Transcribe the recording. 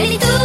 plenitud.